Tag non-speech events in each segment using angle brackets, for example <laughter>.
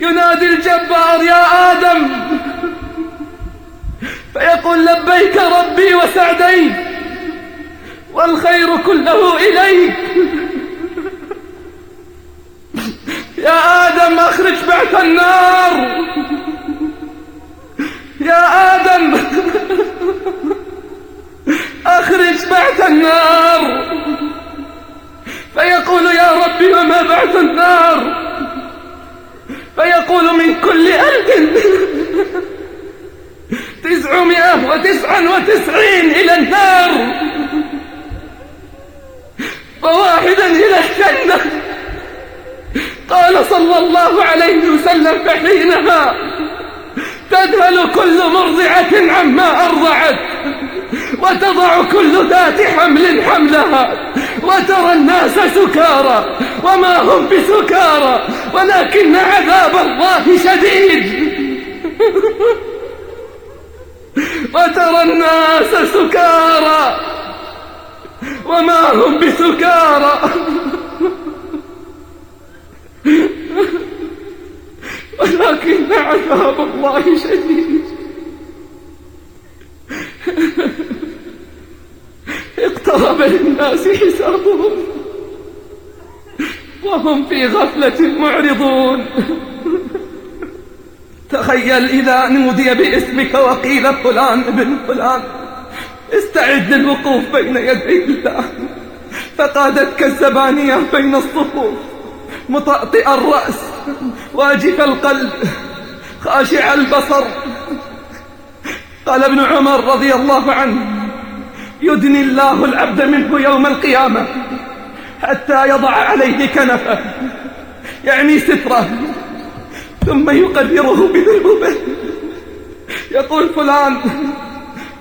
ينادي الجبار يا آدم! فيقول لبيك ربي وسعديك والخير كله إليك. يا آدم أخرج بعث النار. يا آدم أخرج بعث النار. فيقول يا ربي وما بعث النار؟ فيقول من كل ألف تسعمائة وتسعا وتسعين إلى النار وواحدا إلى الجنة. قال صلى الله عليه وسلم فحينها تذهل كل مرضعة عما أرضعت وتضع كل ذات حمل حملها وترى الناس سكارى وما هم بسكارى ولكن عذاب الله شديد. وترى الناس سكارى وما هم بسكارى. ولكن عذاب الله شديد. اقترب للناس حسابهم. وهم في غفلة معرضون. تخيل إذا نودي باسمك وقيل فلان ابن فلان. استعد للوقوف بين يدي الله. فقادتك الزبانية بين الصفوف. مطأطئ الرأس. واجف القلب. خاشع البصر. قال ابن عمر رضي الله عنه يدني الله العبد منه يوم القيامة. حتى يضع عليه كنفه يعني سترة ثم يقدره بذنوبه. يقول فلان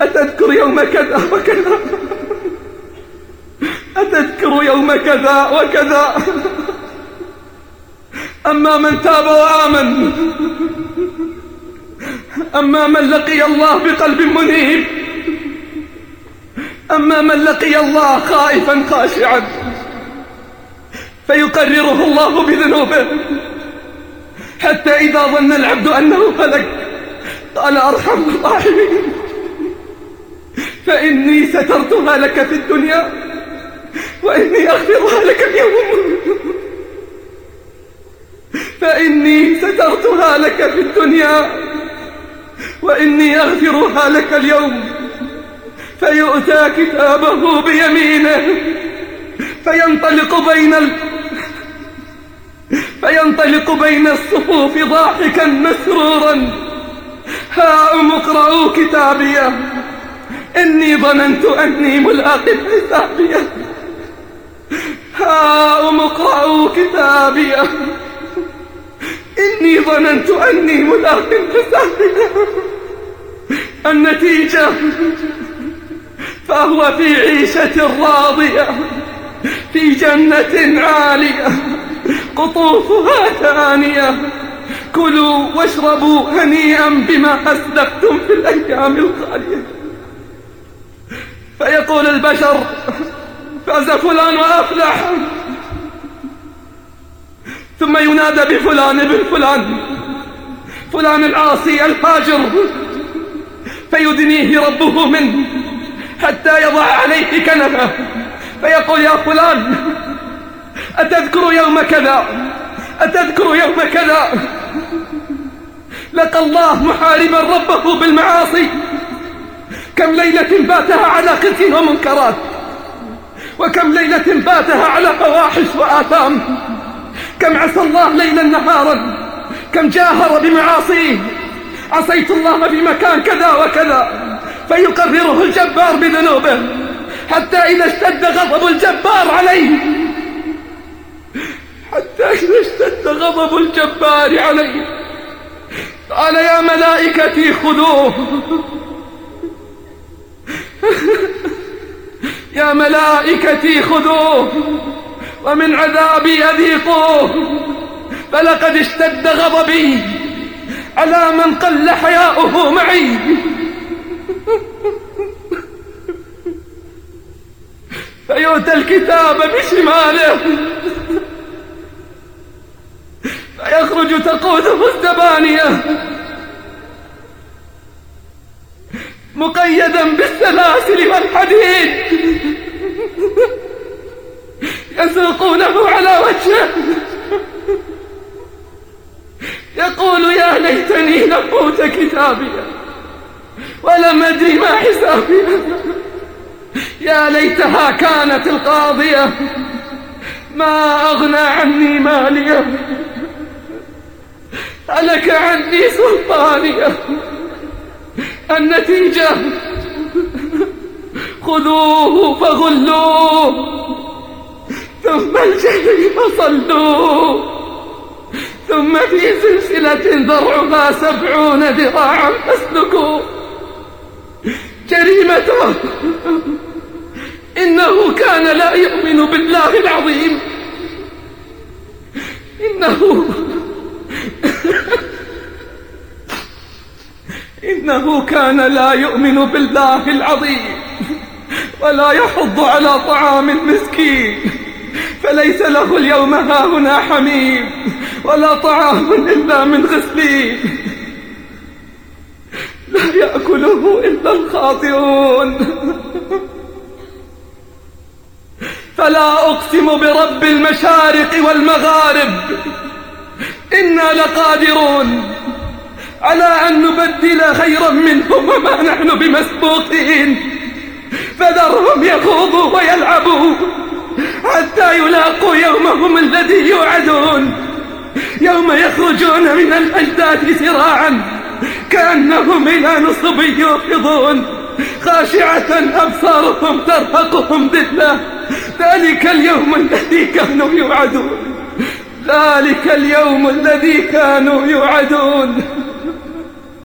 أتذكر يوم كذا وكذا؟ أتذكر يوم كذا وكذا؟ أما من تاب وآمن أما من لقي الله بقلب منيب أما من لقي الله خائفا خاشعا. فيقرره الله بذنوبه. حتى إذا ظن العبد أنه هلك قال أرحم الراحمين. فإني سترتها لك في الدنيا وإني أغفرها لك اليوم. فإني سترتها لك في الدنيا وإني أغفرها لك اليوم. فيؤتى كتابه بيمينه فينطلق بين. فينطلق بين الصفوف ضاحكا مسرورا. هاؤم اقرأوا كتابية. إني ظننت أني ملاق حسابيه هاؤم اقرأوا كتابية. إني ظننت أني ملاق حسابيه النتيجة فهو في عيشة راضية في جنة عالية. قطوفها ثانية كلوا واشربوا هنيئا بما أسلفتم في الأيام الخالية. فيقول البشر فاز فلان وأفلح. ثم ينادى بفلان ابن فلان. فلان العاصي الفاجر فيدنيه ربه منه حتى يضع عليه كنفه. فيقول يا فلان أتذكر يوم كذا؟ أتذكر يوم كذا؟ لقى الله محاربا ربه بالمعاصي. كم ليلة باتها على قتل ومنكرات وكم ليلة باتها على فواحش وآثام. كم عصى الله ليلا نهارا كم جاهر بمعاصيه. عصيت الله في مكان كذا وكذا فيقرره الجبار بذنوبه حتى إذا اشتد غضب الجبار عليه. إذا اشتد غضب الجبار عليه قال يا ملائكتي خذوه. يا ملائكتي خذوه. ومن عذابي أذيقوه. فلقد اشتد غضبي على من قل حياؤه معي. فيؤتى الكتاب بشماله. الزبانية مقيدا بالسلاسل والحديد. يسوقونه على وجهه. يقول يا ليتني لم أوت كتابي ولم أدري ما حسابي يا ليتها كانت القاضية. ما أغنى عني مالية هلك عني سلطانية النتيجة. خذوه فغلوه. ثم الجحيم صلوه ثم في سلسلة ذرعها سبعون ذراعا فاسلكوا جريمته. إنه كان لا يؤمن بالله العظيم. إنه إنه كان لا يؤمن بالله العظيم <laughs> ولا يحض على طعام المسكين <laughs> فليس له اليوم هاهنا حميم <laughs> ولا طعام إلا من غسلين لا يأكله إلا الخاطئون فلا أقسم برب المشارق والمغارب إنا لقادرون على أن نبدل خيرا منهم وما نحن بمسبوقين؟ فذرهم يخوضوا ويلعبوا حتى يلاقوا يومهم الذي يوعدون. يوم يخرجون من الأجداد سراعا كأنهم إلى نصب يوفضون خاشعة أبصارهم ترهقهم ذلة. ذلك اليوم الذي كانوا يوعدون. ذلك اليوم الذي كانوا يوعدون.